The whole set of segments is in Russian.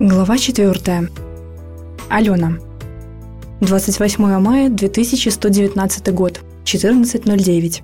Глава 4. Алена. 28 мая 2119 год. 14.09.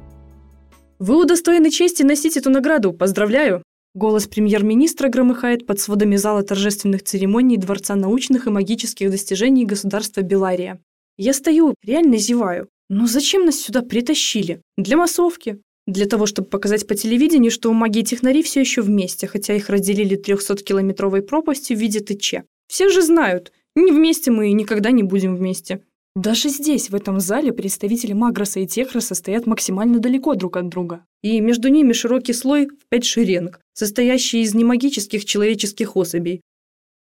«Вы удостоены чести носить эту награду. Поздравляю!» Голос премьер-министра громыхает под сводами зала торжественных церемоний Дворца научных и магических достижений государства Белария. Я стою, реально зеваю. Но зачем нас сюда притащили? Для массовки. Для того, чтобы показать по телевидению, что маги и технари все еще вместе, хотя их разделили 300-километровой пропастью в виде ТЧ. Все же знают, не вместе мы и никогда не будем вместе. Даже здесь, в этом зале, представители Магроса и Техроса стоят максимально далеко друг от друга. И между ними широкий слой в пять шеренг, состоящий из немагических человеческих особей,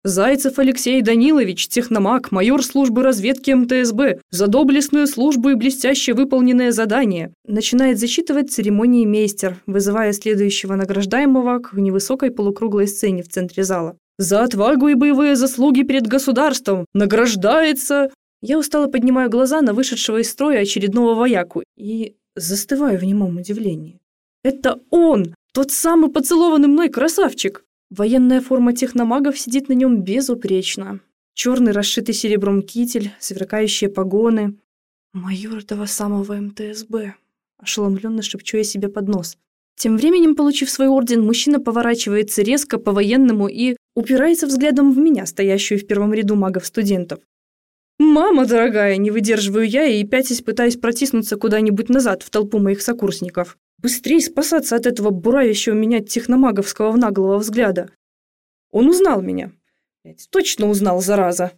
Зайцев Алексей Данилович, техномаг, майор службы разведки МТСБ, за доблестную службу и блестяще выполненное задание. Начинает зачитывать церемонии мейстер, вызывая следующего награждаемого к невысокой полукруглой сцене в центре зала. За отвагу и боевые заслуги перед государством награждается... Я устало поднимаю глаза на вышедшего из строя очередного вояку и застываю в немом удивлении. Это он, тот самый поцелованный мной красавчик. Военная форма техномагов сидит на нем безупречно. Черный расшитый серебром китель, сверкающие погоны. «Майор этого самого МТСБ», – ошеломленно шепчу я себе под нос. Тем временем, получив свой орден, мужчина поворачивается резко по-военному и упирается взглядом в меня, стоящую в первом ряду магов-студентов. «Мама дорогая!» – не выдерживаю я и пятясь пытаюсь протиснуться куда-нибудь назад в толпу моих сокурсников. Быстрее спасаться от этого буравящего меня техномаговского наглого взгляда. Он узнал меня. Блять, точно узнал, зараза.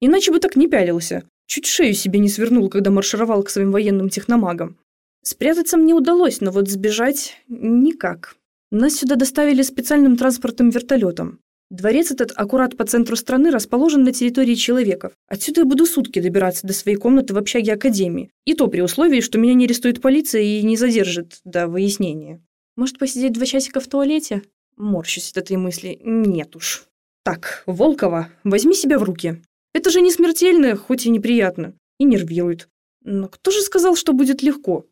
Иначе бы так не пялился. Чуть шею себе не свернул, когда маршировал к своим военным техномагам. Спрятаться мне удалось, но вот сбежать никак. Нас сюда доставили специальным транспортным вертолетом. Дворец этот аккурат по центру страны расположен на территории человеков. Отсюда я буду сутки добираться до своей комнаты в общаге Академии. И то при условии, что меня не арестует полиция и не задержит до выяснения. Может, посидеть два часика в туалете? Морщусь от этой мысли. Нет уж. Так, Волкова, возьми себя в руки. Это же не смертельно, хоть и неприятно. И нервирует. Но кто же сказал, что будет легко?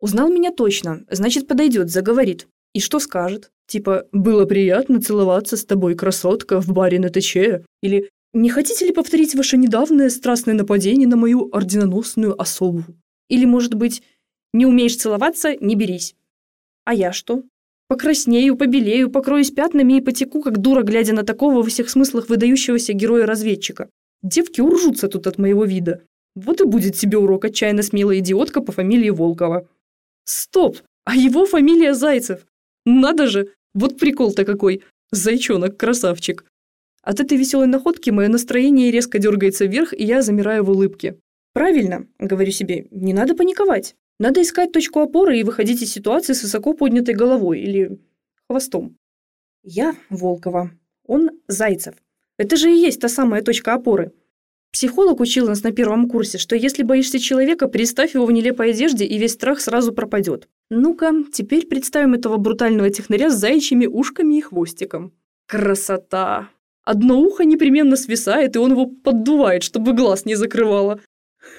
Узнал меня точно, значит, подойдет, заговорит. И что скажет? Типа «Было приятно целоваться с тобой, красотка, в баре на ТЧ» или «Не хотите ли повторить ваше недавнее страстное нападение на мою орденоносную особу?» Или, может быть, «Не умеешь целоваться – не берись». А я что? Покраснею, побелею, покроюсь пятнами и потеку, как дура, глядя на такого во всех смыслах выдающегося героя-разведчика. Девки уржутся тут от моего вида. Вот и будет тебе урок отчаянно смелая идиотка по фамилии Волкова. Стоп! А его фамилия Зайцев. Надо же! Вот прикол-то какой! Зайчонок, красавчик! От этой веселой находки мое настроение резко дергается вверх, и я замираю в улыбке. Правильно, говорю себе, не надо паниковать. Надо искать точку опоры и выходить из ситуации с высоко поднятой головой или хвостом. Я Волкова, он Зайцев. Это же и есть та самая точка опоры. Психолог учил нас на первом курсе, что если боишься человека, представь его в нелепой одежде, и весь страх сразу пропадет. Ну-ка, теперь представим этого брутального технаря с заячьими ушками и хвостиком. Красота! Одно ухо непременно свисает, и он его поддувает, чтобы глаз не закрывало.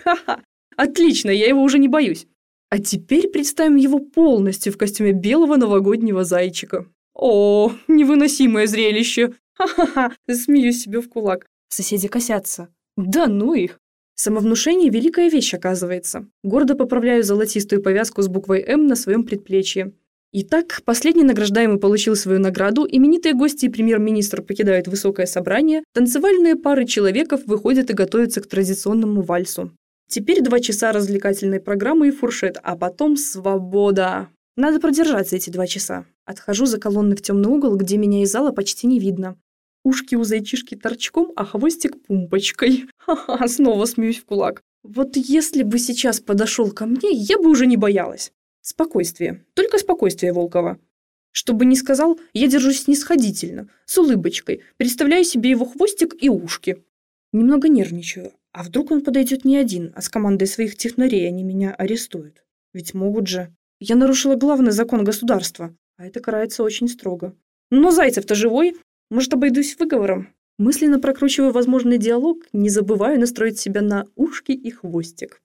Ха-ха! Отлично, я его уже не боюсь. А теперь представим его полностью в костюме белого новогоднего зайчика. О, невыносимое зрелище! Ха-ха-ха! Смеюсь себе в кулак. Соседи косятся. Да ну их! Самовнушение – великая вещь, оказывается. Гордо поправляю золотистую повязку с буквой «М» на своем предплечье. Итак, последний награждаемый получил свою награду, именитые гости и премьер-министр покидают высокое собрание, танцевальные пары человеков выходят и готовятся к традиционному вальсу. Теперь два часа развлекательной программы и фуршет, а потом свобода. Надо продержаться эти два часа. Отхожу за колонны в темный угол, где меня из зала почти не видно. Ушки у зайчишки торчком, а хвостик пумпочкой. Ха-ха, снова смеюсь в кулак. Вот если бы сейчас подошел ко мне, я бы уже не боялась. Спокойствие. Только спокойствие Волкова. Чтобы не сказал, я держусь снисходительно, с улыбочкой, представляю себе его хвостик и ушки. Немного нервничаю. А вдруг он подойдет не один, а с командой своих технарей они меня арестуют? Ведь могут же. Я нарушила главный закон государства, а это карается очень строго. Но Зайцев-то живой, может, обойдусь выговором? Мысленно прокручиваю возможный диалог, не забываю настроить себя на ушки и хвостик.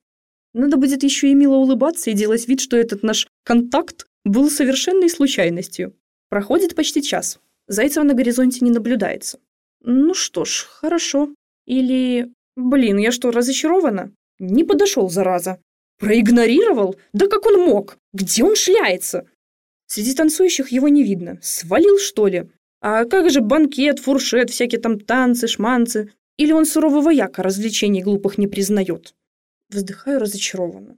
Надо будет еще и мило улыбаться и делать вид, что этот наш контакт был совершенной случайностью. Проходит почти час. Зайцева на горизонте не наблюдается. Ну что ж, хорошо. Или... Блин, я что, разочарована? Не подошел, зараза. Проигнорировал? Да как он мог? Где он шляется? Среди танцующих его не видно. Свалил, что ли? А как же банкет, фуршет, всякие там танцы, шманцы? Или он суровый вояка развлечений глупых не признает? Вздыхаю разочарованно.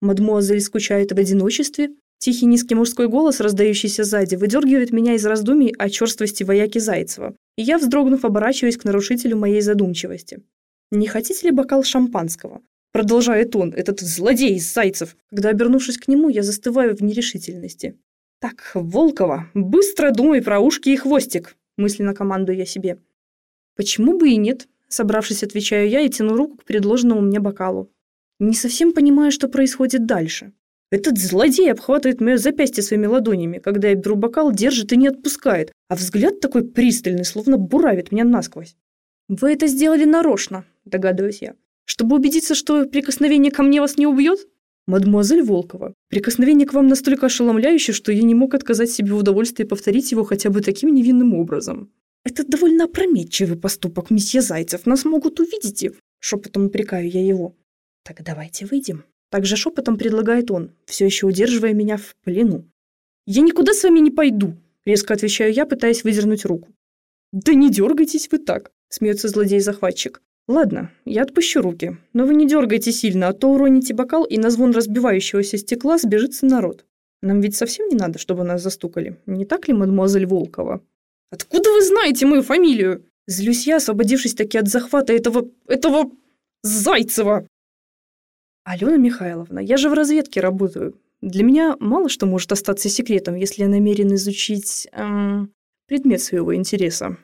Мадмуазель скучает в одиночестве. Тихий низкий мужской голос, раздающийся сзади, выдергивает меня из раздумий о черствости вояки Зайцева. И я, вздрогнув, оборачиваюсь к нарушителю моей задумчивости. «Не хотите ли бокал шампанского?» Продолжает он, этот злодей из Зайцев. Когда, обернувшись к нему, я застываю в нерешительности. «Так, Волкова, быстро думай про ушки и хвостик!» Мысленно командую я себе. «Почему бы и нет?» Собравшись, отвечаю я и тяну руку к предложенному мне бокалу. Не совсем понимаю, что происходит дальше. Этот злодей обхватывает мое запястье своими ладонями, когда я беру бокал, держит и не отпускает, а взгляд такой пристальный, словно буравит меня насквозь. «Вы это сделали нарочно», – догадываюсь я. «Чтобы убедиться, что прикосновение ко мне вас не убьет?» «Мадемуазель Волкова, прикосновение к вам настолько ошеломляющее, что я не мог отказать себе в удовольствии повторить его хотя бы таким невинным образом». «Это довольно опрометчивый поступок, месье Зайцев, нас могут увидеть и...» Шепотом упрекаю я его. «Так давайте выйдем». Также шепотом предлагает он, все еще удерживая меня в плену. «Я никуда с вами не пойду», — резко отвечаю я, пытаясь выдернуть руку. «Да не дергайтесь вы так», — смеется злодей-захватчик. «Ладно, я отпущу руки, но вы не дергайте сильно, а то уроните бокал, и на звон разбивающегося стекла сбежится народ. Нам ведь совсем не надо, чтобы нас застукали, не так ли, мадемуазель Волкова?» «Откуда вы знаете мою фамилию?» Злюсь я, освободившись таки от захвата этого... этого... Зайцева. «Алена Михайловна, я же в разведке работаю. Для меня мало что может остаться секретом, если я намерен изучить эм, предмет своего интереса.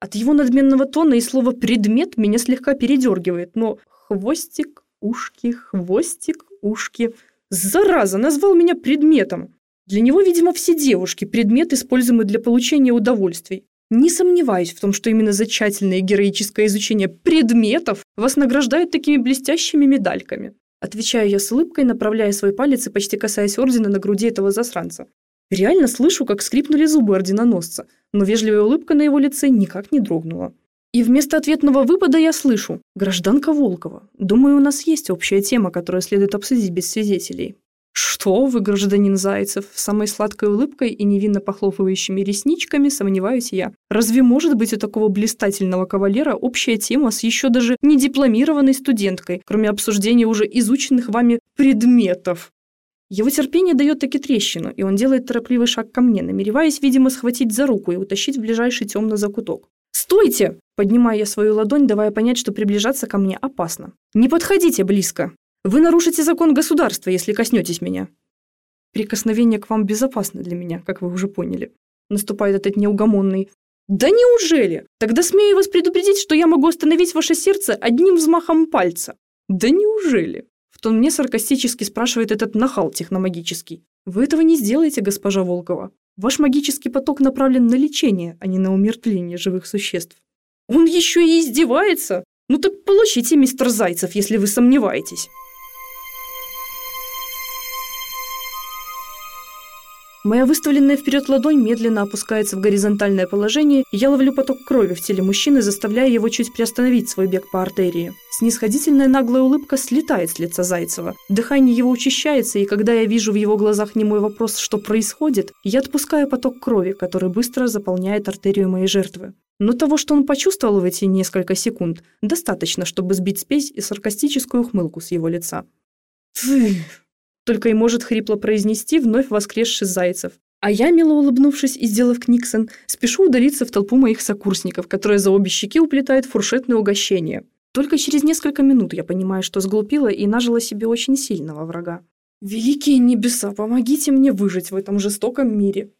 От его надменного тона и слова «предмет» меня слегка передергивает, но хвостик, ушки, хвостик, ушки. Зараза, назвал меня предметом. Для него, видимо, все девушки – предмет, используемый для получения удовольствий. Не сомневаюсь в том, что именно за тщательное героическое изучение предметов вас награждают такими блестящими медальками. Отвечаю я с улыбкой, направляя свой палец и почти касаясь ордена на груди этого засранца. Реально слышу, как скрипнули зубы орденоносца, но вежливая улыбка на его лице никак не дрогнула. И вместо ответного выпада я слышу «Гражданка Волкова, думаю, у нас есть общая тема, которую следует обсудить без свидетелей». «Что вы, гражданин Зайцев?» С самой сладкой улыбкой и невинно похлопывающими ресничками сомневаюсь я. Разве может быть у такого блистательного кавалера общая тема с еще даже не дипломированной студенткой, кроме обсуждения уже изученных вами предметов? Его терпение дает таки трещину, и он делает торопливый шаг ко мне, намереваясь, видимо, схватить за руку и утащить в ближайший темный закуток. «Стойте!» – поднимаю я свою ладонь, давая понять, что приближаться ко мне опасно. «Не подходите близко!» Вы нарушите закон государства, если коснетесь меня. Прикосновение к вам безопасно для меня, как вы уже поняли. Наступает этот неугомонный. Да неужели? Тогда смею вас предупредить, что я могу остановить ваше сердце одним взмахом пальца. Да неужели? В тон мне саркастически спрашивает этот нахал техномагический. Вы этого не сделаете, госпожа Волкова. Ваш магический поток направлен на лечение, а не на умертвление живых существ. Он еще и издевается? Ну так получите, мистер Зайцев, если вы сомневаетесь. Моя выставленная вперед ладонь медленно опускается в горизонтальное положение, и я ловлю поток крови в теле мужчины, заставляя его чуть приостановить свой бег по артерии. Снисходительная наглая улыбка слетает с лица Зайцева. Дыхание его учащается, и когда я вижу в его глазах не мой вопрос, что происходит, я отпускаю поток крови, который быстро заполняет артерию моей жертвы. Но того, что он почувствовал в эти несколько секунд, достаточно, чтобы сбить спесь и саркастическую ухмылку с его лица. «Ты...» только и может хрипло произнести вновь воскресший Зайцев. А я, мило улыбнувшись и сделав книксон, спешу удалиться в толпу моих сокурсников, которые за обе щеки уплетают фуршетное угощение. Только через несколько минут я понимаю, что сглупила и нажила себе очень сильного врага. Великие небеса, помогите мне выжить в этом жестоком мире.